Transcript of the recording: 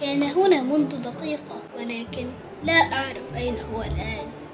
كان هنا منذ دقيقة ولكن لا أعرف أين هو الآن.